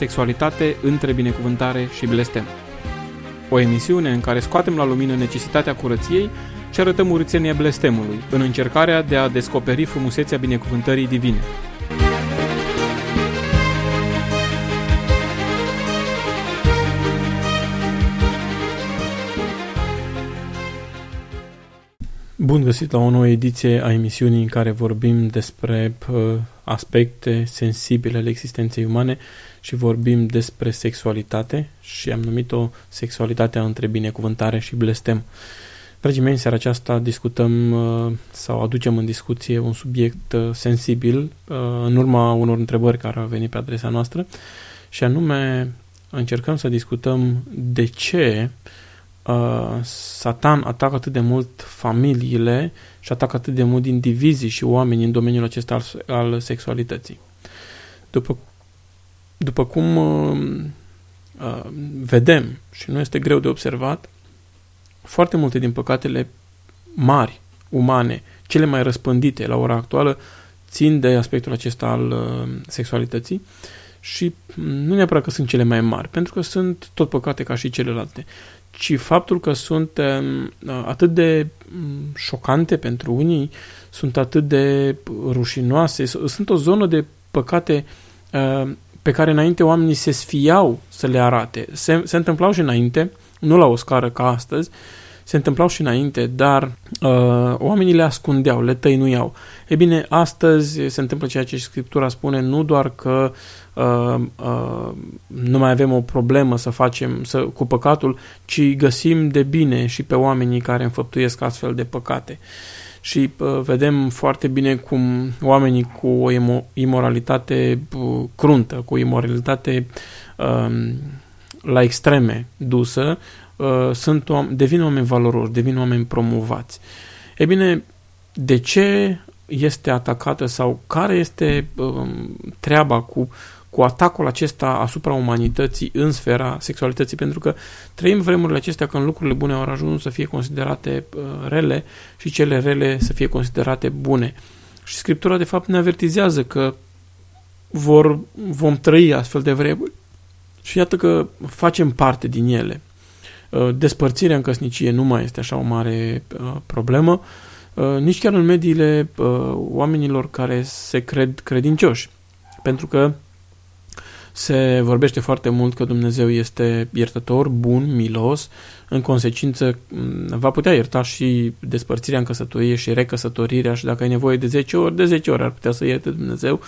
Sexualitate între binecuvântare și blestem. O emisiune în care scoatem la lumină necesitatea curăției și arătăm urțenia blestemului, în încercarea de a descoperi frumusețea binecuvântării divine. Bun găsit la o nouă ediție a emisiunii în care vorbim despre uh, aspecte sensibile ale existenței umane și vorbim despre sexualitate și am numit-o sexualitatea între binecuvântare și blestem. Dragii mei, în seara aceasta discutăm uh, sau aducem în discuție un subiect uh, sensibil uh, în urma unor întrebări care au venit pe adresa noastră și anume încercăm să discutăm de ce uh, uh, Satan atacă atât de mult familiile și atacă atât de mult indivizii și oameni în domeniul acesta al, al sexualității. După, după cum uh, uh, vedem și nu este greu de observat, foarte multe din păcatele mari, umane, cele mai răspândite la ora actuală, țin de aspectul acesta al uh, sexualității și nu neapărat că sunt cele mai mari, pentru că sunt tot păcate ca și celelalte, ci faptul că sunt uh, atât de mm, șocante pentru unii, sunt atât de rușinoase, sunt o zonă de păcate uh, pe care înainte oamenii se sfiau să le arate. Se, se întâmplau și înainte, nu la o scară ca astăzi, se întâmplau și înainte, dar uh, oamenii le ascundeau, le tăinuiau. E bine, astăzi se întâmplă ceea ce Scriptura spune, nu doar că uh, uh, nu mai avem o problemă să facem să, cu păcatul, ci găsim de bine și pe oamenii care înfăptuiesc astfel de păcate. Și uh, vedem foarte bine cum oamenii cu o imoralitate uh, cruntă, cu o imoralitate uh, la extreme dusă, uh, sunt, devin oameni valoroși, devin oameni promovați. E bine, de ce este atacată sau care este uh, treaba cu, cu atacul acesta asupra umanității în sfera sexualității? Pentru că trăim vremurile acestea când lucrurile bune au ajuns să fie considerate uh, rele și cele rele să fie considerate bune. Și Scriptura, de fapt, ne avertizează că vor, vom trăi astfel de vremuri. Și iată că facem parte din ele. Uh, despărțirea în căsnicie nu mai este așa o mare uh, problemă, uh, nici chiar în mediile oamenilor care se cred credincioși. Pentru că se vorbește foarte mult că Dumnezeu este iertător, bun, milos, în consecință mm, va putea ierta și despărțirea în căsătorie și recăsătorirea și dacă ai nevoie de 10 ori, de 10 ori ar putea să ierte Dumnezeu.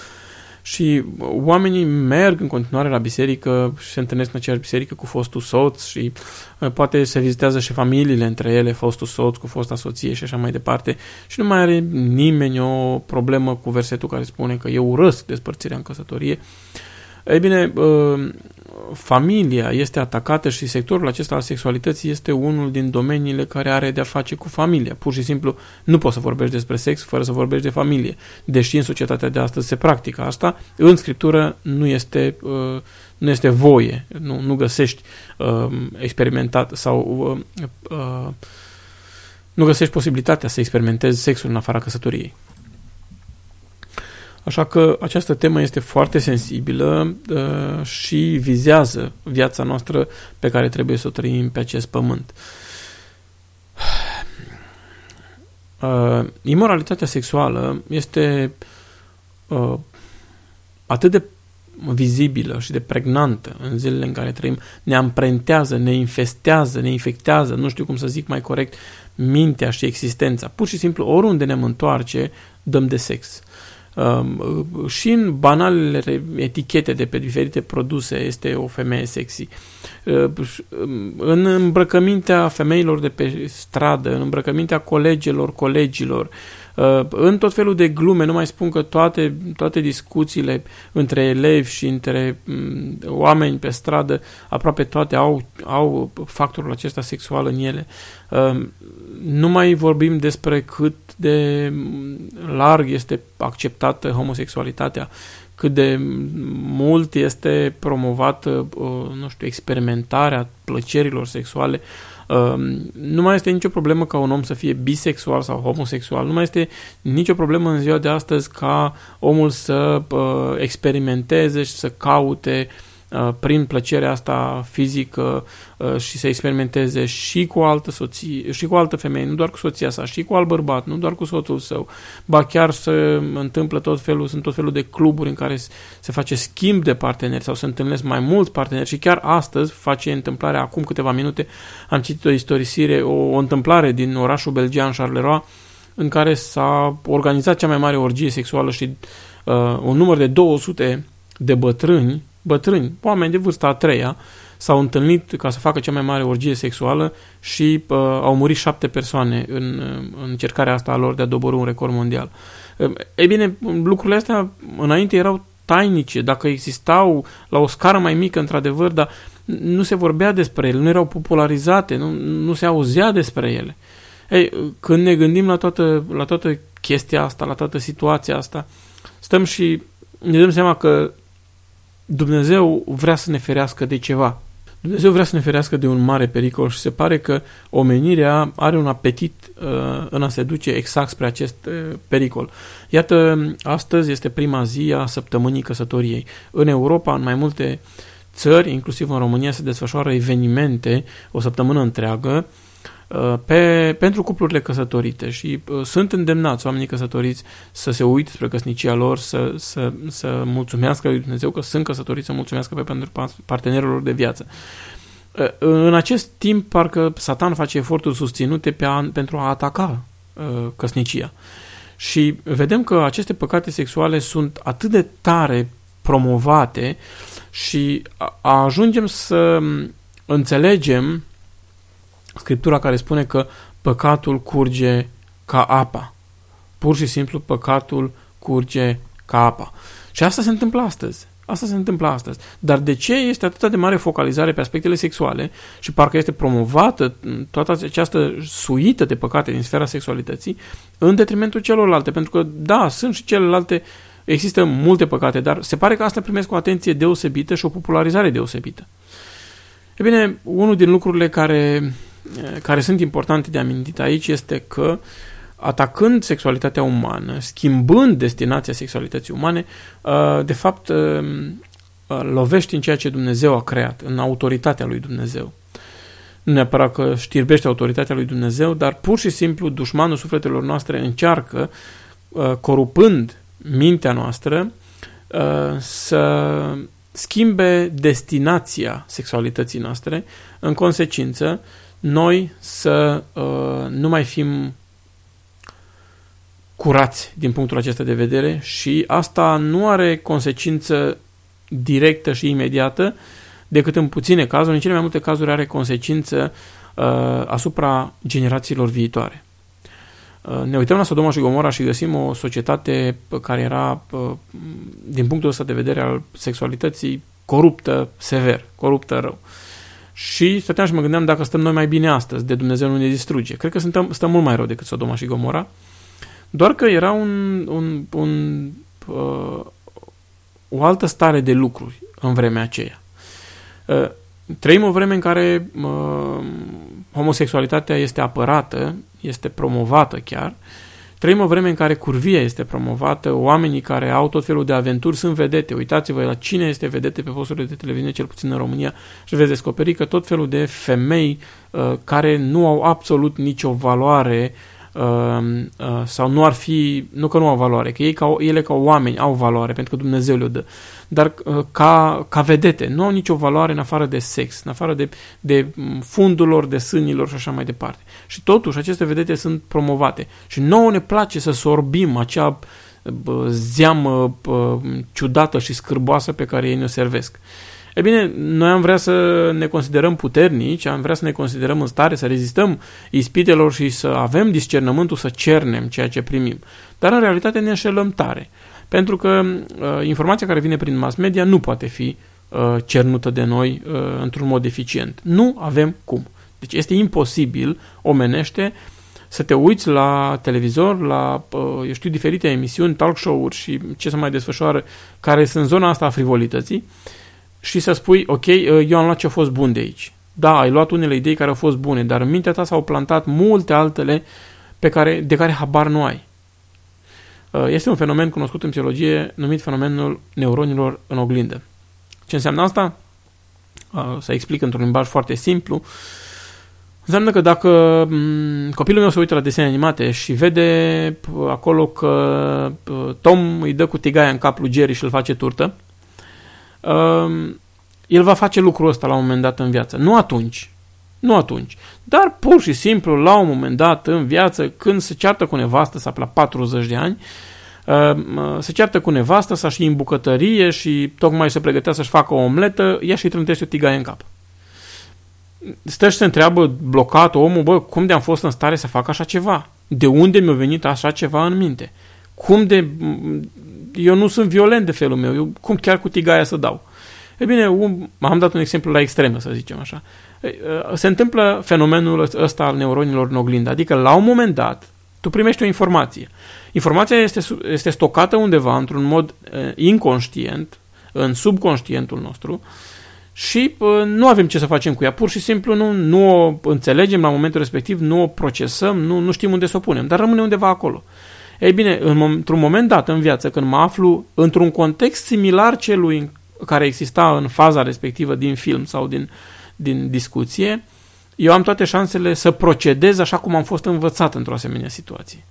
Și oamenii merg în continuare la biserică și se întâlnesc în aceeași biserică cu fostul soț și uh, poate se vizitează și familiile între ele, fostul soț cu fosta soție și așa mai departe. Și nu mai are nimeni o problemă cu versetul care spune că eu urăsc despărțirea în căsătorie. Ei bine, uh, familia este atacată și sectorul acesta al sexualității este unul din domeniile care are de-a face cu familia. Pur și simplu nu poți să vorbești despre sex fără să vorbești de familie. Deși în societatea de astăzi se practică asta, în scriptură nu este, uh, nu este voie, nu, nu găsești uh, experimentat sau uh, uh, nu găsești posibilitatea să experimentezi sexul în afara căsătoriei. Așa că această temă este foarte sensibilă uh, și vizează viața noastră pe care trebuie să o trăim pe acest pământ. Uh, imoralitatea sexuală este uh, atât de vizibilă și de pregnantă în zilele în care trăim, ne amprentează, ne infestează, ne infectează, nu știu cum să zic mai corect, mintea și existența. Pur și simplu, oriunde ne întoarce, dăm de sex. Um, și în banalele etichete de pe diferite produse este o femeie sexy. Uh, um, în îmbrăcămintea femeilor de pe stradă, în îmbrăcămintea colegilor, colegilor, uh, în tot felul de glume, nu mai spun că toate, toate discuțiile între elevi și între um, oameni pe stradă, aproape toate au, au factorul acesta sexual în ele. Nu mai vorbim despre cât de larg este acceptată homosexualitatea, cât de mult este promovată, uh, nu știu, experimentarea plăcerilor sexuale. Uh, nu mai este nicio problemă ca un om să fie bisexual sau homosexual, nu mai este nicio problemă în ziua de astăzi ca omul să uh, experimenteze și să caute uh, prin plăcerea asta fizică uh, și să experimenteze și cu o altă soție, și cu o altă femeie, nu doar cu soția sa, și cu alt bărbat, nu doar cu soțul său, ba chiar să întâmplă tot felul, sunt tot felul de cluburi în care se face schimb de parteneri sau se întâlnesc mai mulți parteneri și chiar astăzi face întâmplarea, acum câteva minute am citit o istorisire, o, o întâmplare din orașul belgian Charleroi, în care s-a organizat cea mai mare orgie sexuală și uh, un număr de 200 de bătrâni, bătrâni, oameni de vârsta a treia, s-au întâlnit ca să facă cea mai mare orgie sexuală și uh, au murit șapte persoane în, în încercarea asta a lor de a dobori un record mondial. Uh, ei bine, lucrurile astea înainte erau tainice, dacă existau la o scară mai mică, într-adevăr, dar nu se vorbea despre ele, nu erau popularizate, nu, nu se auzea despre ele. Ei, când ne gândim la toată, la toată chestia asta, la toată situația asta, stăm și ne dăm seama că Dumnezeu vrea să ne ferească de ceva. Dumnezeu vrea să ne ferească de un mare pericol și se pare că omenirea are un apetit uh, în a se duce exact spre acest uh, pericol. Iată, astăzi este prima zi a săptămânii căsătoriei. În Europa, în mai multe țări, inclusiv în România, se desfășoară evenimente o săptămână întreagă Uh, pe, pentru cuplurile căsătorite și uh, sunt îndemnați oamenii căsătoriți să se uite spre căsnicia lor, să, să, să mulțumească lui Dumnezeu că sunt căsătoriți, să mulțumească pe pentru partenerul lor de viață. Uh, în acest timp, parcă Satan face eforturi susținute pe a, pentru a ataca uh, căsnicia. Și vedem că aceste păcate sexuale sunt atât de tare promovate și a, ajungem să înțelegem Scriptura care spune că păcatul curge ca apa. Pur și simplu păcatul curge ca apa. Și asta se întâmplă astăzi. Asta se întâmplă astăzi. Dar de ce este atât de mare focalizare pe aspectele sexuale și parcă este promovată toată această suită de păcate din sfera sexualității în detrimentul celorlalte? Pentru că, da, sunt și celelalte, există multe păcate, dar se pare că asta primesc o atenție deosebită și o popularizare deosebită. E bine, unul din lucrurile care care sunt importante de amintit aici este că atacând sexualitatea umană, schimbând destinația sexualității umane, de fapt lovești în ceea ce Dumnezeu a creat, în autoritatea lui Dumnezeu. Nu neapărat că știrbește autoritatea lui Dumnezeu, dar pur și simplu dușmanul sufletelor noastre încearcă, corupând mintea noastră, să schimbe destinația sexualității noastre, în consecință noi să uh, nu mai fim curați din punctul acesta de vedere și asta nu are consecință directă și imediată decât în puține cazuri, în cele mai multe cazuri are consecință uh, asupra generațiilor viitoare. Uh, ne uităm la Sodoma și Gomora și găsim o societate care era, uh, din punctul ăsta de vedere al sexualității, coruptă sever, coruptă rău. Uh, și stăteam și mă gândeam dacă stăm noi mai bine astăzi, de Dumnezeu nu ne distruge. Cred că stăm, stăm mult mai rău decât Sodoma și Gomora, doar că era un, un, un, uh, o altă stare de lucruri în vremea aceea. Uh, trăim o vreme în care uh, homosexualitatea este apărată, este promovată chiar, uh, Trăim o vreme în care curvia este promovată, oamenii care au tot felul de aventuri sunt vedete. Uitați-vă la cine este vedete pe posturile de televiziune, cel puțin în România, și veți descoperi că tot felul de femei uh, care nu au absolut nicio valoare uh, uh, sau nu ar fi, nu că nu au valoare, că ei ca, ele ca oameni au valoare, pentru că Dumnezeu le-o dă, dar uh, ca, ca vedete, nu au nicio valoare în afară de sex, în afară de, de fundul lor, de sânilor și așa mai departe. Și totuși aceste vedete sunt promovate. Și nouă ne place să sorbim acea zeamă ciudată și scârboasă pe care ei ne servesc. E bine, noi am vrea să ne considerăm puternici, am vrea să ne considerăm în stare să rezistăm ispitelor și să avem discernământul să cernem ceea ce primim. Dar în realitate ne înșelăm tare. Pentru că uh, informația care vine prin mass media nu poate fi uh, cernută de noi uh, într-un mod eficient. Nu avem cum. Deci este imposibil, omenește, să te uiți la televizor, la, uh, eu știu, diferite emisiuni, talk show-uri și ce se mai desfășoară, care sunt zona asta a frivolității și să spui, ok, uh, eu am luat ce a fost bun de aici. Da, ai luat unele idei care au fost bune, dar în mintea ta s-au plantat multe altele pe care, de care habar nu ai. Uh, este un fenomen cunoscut în psihologie numit fenomenul neuronilor în oglindă. Ce înseamnă asta? uh, să explic într-un limbaj foarte simplu, înseamnă că dacă mm, copilul meu se uită la desene animate și vede acolo că Tom îi dă cu tigaia în cap lui Jerry și îl face turtă, um, el va face lucrul ăsta la un moment dat în viață. Nu atunci, nu atunci. Dar pur și simplu, la un moment dat în viață, când se ceartă cu nevastă, sau la 40 de ani, uh, se ceartă cu nevastă, să-și în bucătărie și tocmai se pregătea să-și facă o omletă, ea și-i trântește o tigaie în cap. Stă și se întreabă blocat omul, bă, cum de am fost în stare să fac așa ceva? De unde mi-a venit așa ceva în minte? Cum de... Eu nu sunt violent de felul meu, eu cum chiar cu tigaia să dau? E bine, um, am dat un exemplu la extremă, să zicem așa. Uh, se întâmplă fenomenul ăsta al neuronilor în oglindă, adică la un moment dat tu primești o informație. Informația este, este stocată undeva într-un mod uh, inconștient, în subconștientul nostru, și uh, nu avem ce să facem cu ea. Pur și simplu nu, nu o înțelegem la momentul respectiv, nu o procesăm, nu, nu știm unde să o punem, dar rămâne undeva acolo. Ei bine, în, într-un moment dat în viață, când mă aflu într-un context similar celui care exista în faza respectivă din film sau din, din discuție, eu am toate șansele să procedez așa cum am fost învățat într-o asemenea situație.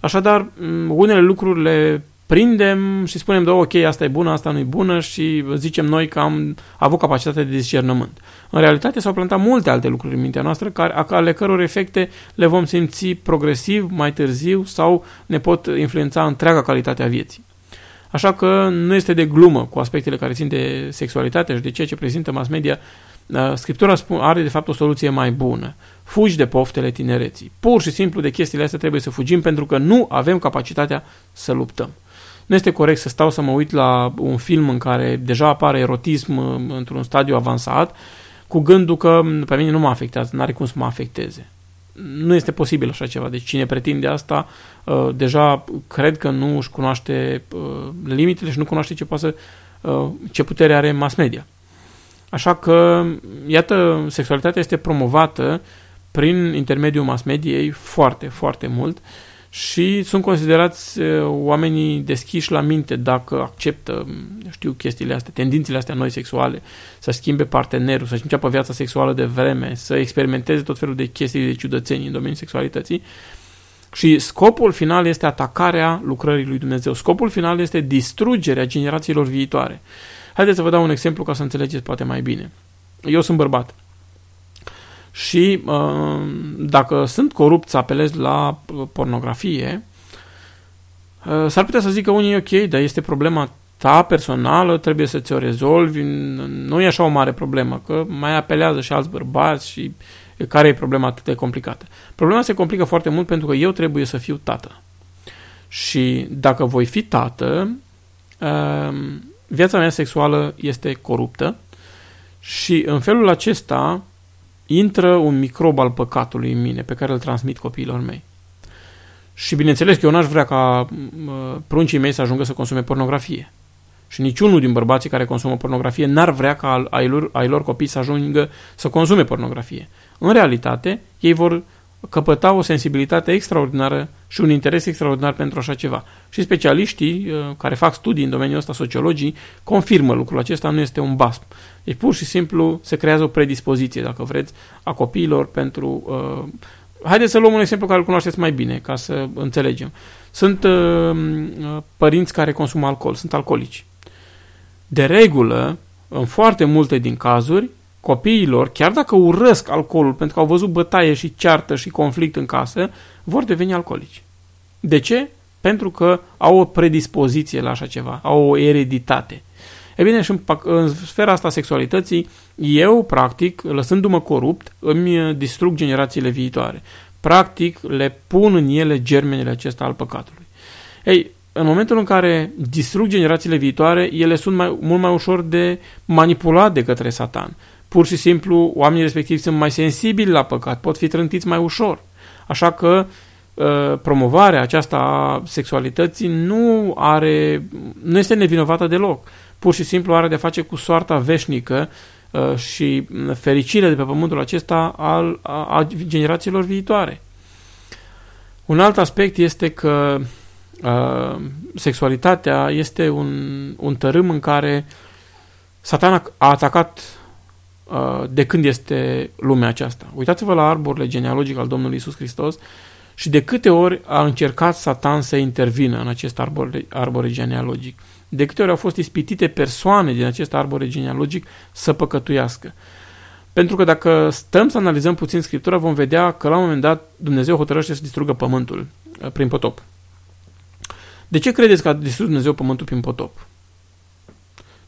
Așadar, unele lucruri le prindem și spunem, da, ok, asta e bună, asta nu e bună și zicem noi că am avut capacitate de discernământ. În realitate s-au plantat multe alte lucruri în mintea noastră, care, ale căror efecte le vom simți progresiv, mai târziu sau ne pot influența întreaga calitate a vieții. Așa că nu este de glumă cu aspectele care țin de sexualitate și de ceea ce prezintă mass media. Uh, Scriptura are de fapt o soluție mai bună. Fugi de poftele tinereții. Pur și simplu de chestiile astea trebuie să fugim pentru că nu avem capacitatea să luptăm. Nu este corect să stau să mă uit la un film în care deja apare erotism uh, într-un stadiu avansat cu gândul că pe mine nu mă afectează, nu are cum să mă afecteze nu este posibil așa ceva. Deci cine pretinde asta, uh, deja cred că nu își cunoaște uh, limitele și nu cunoaște ce, poate, uh, ce putere are mass media. Așa că, iată, sexualitatea este promovată prin intermediul mass mediei foarte, foarte mult și sunt considerați oamenii deschiși la minte dacă acceptă, știu, chestiile astea, tendințele astea noi sexuale, să schimbe partenerul, să-și înceapă viața sexuală de vreme, să experimenteze tot felul de chestii de ciudățenii în domeniul sexualității. Și scopul final este atacarea lucrării lui Dumnezeu. Scopul final este distrugerea generațiilor viitoare. Haideți să vă dau un exemplu ca să înțelegeți poate mai bine. Eu sunt bărbat. Și uh, dacă sunt corupt să apelez la pornografie, uh, s-ar putea să zică unii, ok, dar este problema ta personală, trebuie să ți-o rezolvi, nu e așa o mare problemă, că mai apelează și alți bărbați și care e problema atât de complicată. Problema se complică foarte mult pentru că eu trebuie să fiu tată. Și dacă voi fi tată, uh, viața mea sexuală este coruptă și în felul acesta intră un microb al păcatului în mine, pe care îl transmit copiilor mei. Și bineînțeles că eu n-aș vrea ca pruncii mei să ajungă să consume pornografie. Și niciunul din bărbații care consumă pornografie n-ar vrea ca ai lor, ai lor copii să ajungă să consume pornografie. În realitate, ei vor căpăta o sensibilitate extraordinară și un interes extraordinar pentru așa ceva. Și specialiștii uh, care fac studii în domeniul ăsta, sociologii, confirmă lucrul acesta, nu este un basm. Deci pur și simplu se creează o predispoziție, dacă vreți, a copiilor pentru... Uh, haideți să luăm un exemplu care îl cunoașteți mai bine, ca să înțelegem. Sunt uh, părinți care consumă alcool, sunt alcoolici. De regulă, în foarte multe din cazuri, copiilor, chiar dacă urăsc alcoolul pentru că au văzut bătaie și ceartă și conflict în casă, vor deveni alcoolici. De ce? Pentru că au o predispoziție la așa ceva, au o ereditate. E bine, și în, în sfera asta sexualității, eu, practic, lăsându-mă corupt, îmi distrug generațiile viitoare. Practic, le pun în ele germenele acesta al păcatului. Ei, în momentul în care distrug generațiile viitoare, ele sunt mai, mult mai ușor de manipulat de către satan. Pur și simplu, oamenii respectivi sunt mai sensibili la păcat, pot fi trântiți mai ușor. Așa că uh, promovarea aceasta a sexualității nu are, nu este nevinovată deloc. Pur și simplu are de face cu soarta veșnică uh, și fericirea de pe pământul acesta al, a, a generațiilor viitoare. Un alt aspect este că uh, sexualitatea este un, un tărâm în care Satan a atacat uh, de când este lumea aceasta. Uitați-vă la arborele genealogic al Domnului Isus Hristos și de câte ori a încercat Satan să intervină în acest arbore, arbore genealogic. De câte ori au fost ispitite persoane din acest arbore genealogic să păcătuiască. Pentru că dacă stăm să analizăm puțin Scriptura, vom vedea că la un moment dat Dumnezeu hotărăște să distrugă pământul uh, prin potop. De ce credeți că a distrus Dumnezeu pământul prin potop?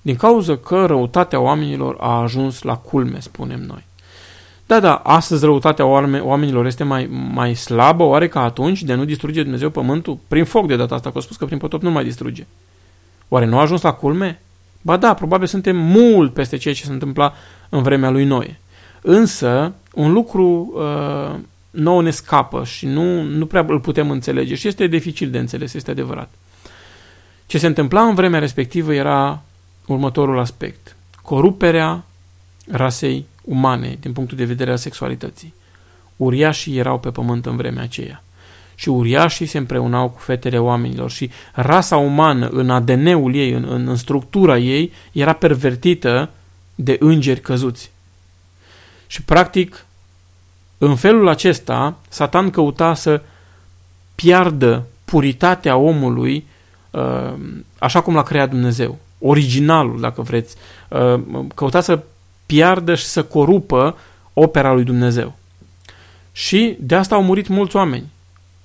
Din cauza că răutatea oamenilor a ajuns la culme, spunem noi. Da, da, astăzi răutatea oamenilor este mai, mai slabă, oare ca atunci de nu distruge Dumnezeu pământul? Prin foc de data asta, că a spus că prin potop nu mai distruge. Oare nu a ajuns la culme? Ba da, probabil suntem mult peste ceea ce se întâmpla în vremea lui Noe. Însă, un lucru uh, nou ne scapă și nu, nu prea îl putem înțelege și este dificil de înțeles, este adevărat. Ce se întâmpla în vremea respectivă era următorul aspect. Coruperea rasei umane din punctul de vedere al sexualității. Uriașii erau pe pământ în vremea aceea. Și uriașii se împreunau cu fetele oamenilor și rasa umană în ADN-ul ei, în, în, în structura ei, era pervertită de îngeri căzuți. Și practic, în felul acesta, Satan căuta să piardă puritatea omului uh, așa cum l-a creat Dumnezeu. Originalul, dacă vreți. Uh, căuta să piardă și să corupă opera lui Dumnezeu. Și de asta au murit mulți oameni.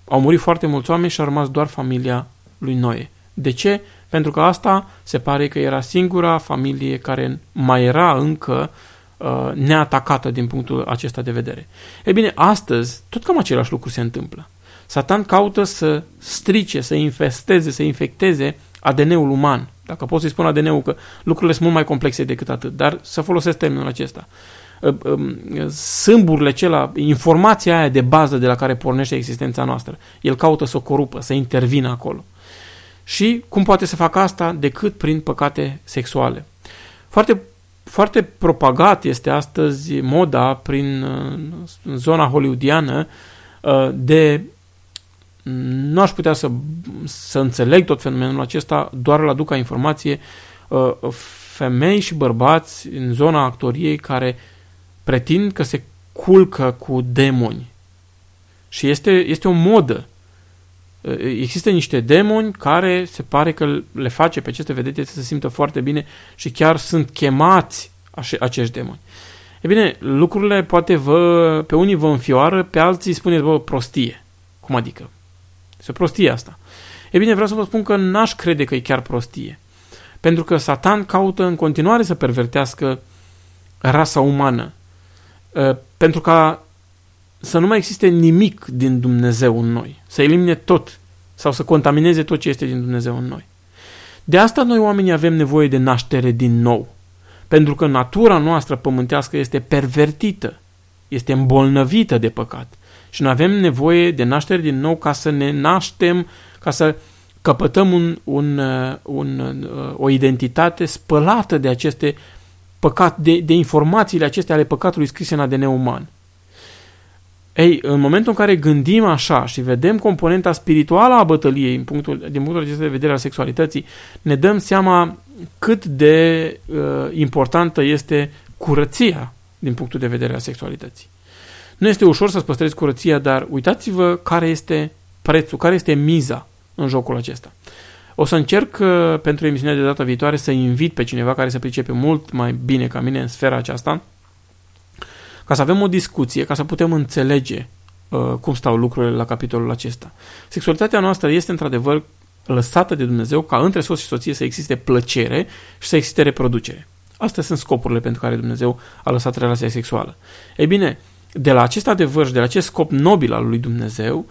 Au murit foarte mulți oameni și a rămas doar familia lui Noe. De ce? Pentru că asta se pare că era singura familie care mai era încă uh, neatacată din punctul acesta de vedere. E bine, astăzi tot cam același lucru se întâmplă. Satan caută să strice, să infesteze, să infecteze ADN-ul uman. Dacă pot să-i spun ADN-ul că lucrurile sunt mult mai complexe decât atât, dar să folosesc termenul acesta. Uh, um, sâmburile acela, informația aia de bază de la care pornește existența noastră, el caută să o corupă, să intervină acolo. Și cum poate să facă asta decât prin păcate sexuale. Foarte, foarte propagat este astăzi moda prin uh, zona hollywoodiană uh, de nu aș putea să, să înțeleg tot fenomenul acesta, doar îl aduc ca informație uh, femei și bărbați în zona actoriei care pretind că se culcă cu demoni. Și este, este o modă. Uh, există niște demoni care se pare că le face pe aceste vedete să se simtă foarte bine și chiar sunt chemați acești demoni. E bine, lucrurile poate vă, pe unii vă înfioară, pe alții spuneți, bă, prostie. Cum adică? Este o prostie asta. E bine, vreau să vă spun că n-aș crede că e chiar prostie. Pentru că Satan caută în continuare să pervertească rasa umană. Ă, pentru ca să nu mai existe nimic din Dumnezeu în noi. Să elimine tot sau să contamineze tot ce este din Dumnezeu în noi. De asta noi oamenii avem nevoie de naștere din nou. Pentru că natura noastră pământească este pervertită, este îmbolnăvită de păcat. Și noi avem nevoie de naștere din nou ca să ne naștem, ca să căpătăm un, un, uh, un, uh, o identitate spălată de aceste păcat, de, de informațiile acestea ale păcatului scrise în ADN uman. Ei, în momentul în care gândim așa și vedem componenta spirituală a bătăliei în punctul, din punctul acesta de vedere al sexualității, ne dăm seama cât de uh, importantă este curăția din punctul de vedere al sexualității. Nu este ușor să-ți păstrezi curăția, dar uitați-vă care este prețul, care este miza în jocul acesta. O să încerc uh, pentru emisiunea de data viitoare să invit pe cineva care se pricepe mult mai bine ca mine în sfera aceasta, ca să avem o discuție, ca să putem înțelege uh, cum stau lucrurile la capitolul acesta. Sexualitatea noastră este într-adevăr lăsată de Dumnezeu ca între soț și soție să existe plăcere și să existe reproducere. Astea sunt scopurile pentru care Dumnezeu a lăsat relația sexuală. Ei bine, de la acest adevăr și de la acest scop nobil al lui Dumnezeu,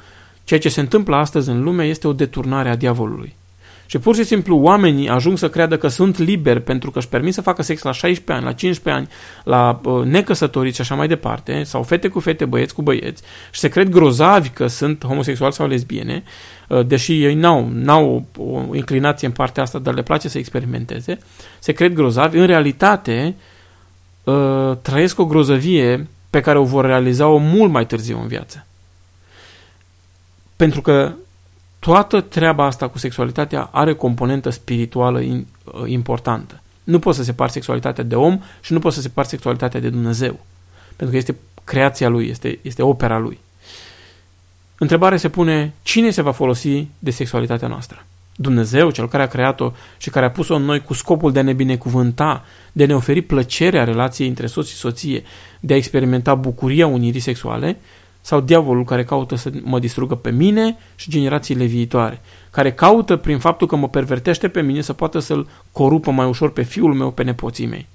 ceea ce se întâmplă astăzi în lume este o deturnare a diavolului. Și pur și simplu oamenii ajung să creadă că sunt liberi pentru că își permit să facă sex la 16 ani, la 15 ani, la uh, necăsătoriți și așa mai departe, sau fete cu fete, băieți cu băieți, și se cred grozavi că sunt homosexuali sau lesbiene, uh, deși ei n-au, n-au o, o inclinație în partea asta, dar le place să experimenteze, se cred grozavi, în realitate uh, trăiesc o grozăvie pe care o vor realiza-o mult mai târziu în viață. Pentru că toată treaba asta cu sexualitatea are componentă spirituală importantă. Nu poți să separi sexualitatea de om și nu poți să separi sexualitatea de Dumnezeu. Pentru că este creația lui, este, este opera lui. Întrebarea se pune, cine se va folosi de sexualitatea noastră? Dumnezeu, cel care a creat-o și care a pus-o în noi cu scopul de a ne binecuvânta, de a ne oferi plăcerea relației între soț și soție, de a experimenta bucuria unirii sexuale, sau diavolul care caută să mă distrugă pe mine și generațiile viitoare, care caută prin faptul că mă pervertește pe mine să poată să-l corupă mai ușor pe fiul meu, pe nepoții mei.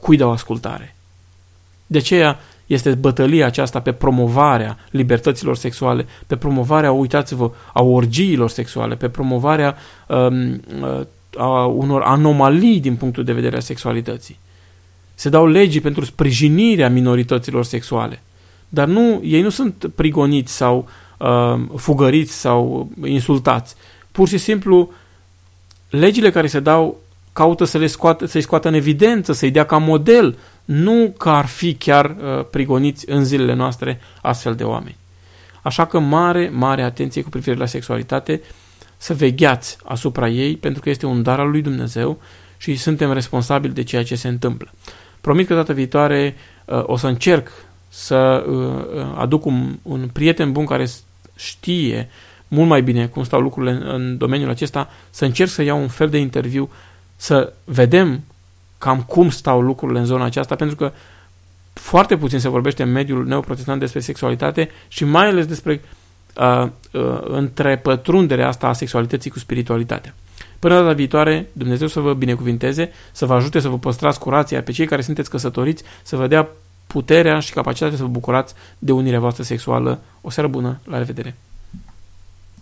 Cui dau ascultare? De aceea este bătălia aceasta pe promovarea libertăților sexuale, pe promovarea, uitați-vă, a orgiilor sexuale, pe promovarea um, uh, a unor anomalii din punctul de vedere a sexualității. Se dau legii pentru sprijinirea minorităților sexuale. Dar nu, ei nu sunt prigoniți sau uh, fugăriți sau insultați. Pur și simplu, legile care se dau caută să le scoată, să-i scoată în evidență, să-i dea ca model, nu că ar fi chiar uh, prigoniți în zilele noastre astfel de oameni. Așa că mare, mare atenție cu privire la sexualitate, să vegheați asupra ei, pentru că este un dar al lui Dumnezeu și suntem responsabili de ceea ce se întâmplă. Promit că data viitoare uh, o să încerc să uh, aduc un, un prieten bun care știe mult mai bine cum stau lucrurile în, în domeniul acesta, să încerc să iau un fel de interviu, să vedem cam cum stau lucrurile în zona aceasta, pentru că foarte puțin se vorbește în mediul neoprotestant despre sexualitate și mai ales despre uh, uh, întrepătrunderea asta a sexualității cu spiritualitatea. Până data viitoare, Dumnezeu să vă binecuvinteze, să vă ajute să vă păstrați curația pe cei care sunteți căsătoriți, să vă dea puterea și capacitatea să vă bucurați de unirea voastră sexuală. O seară bună, la revedere!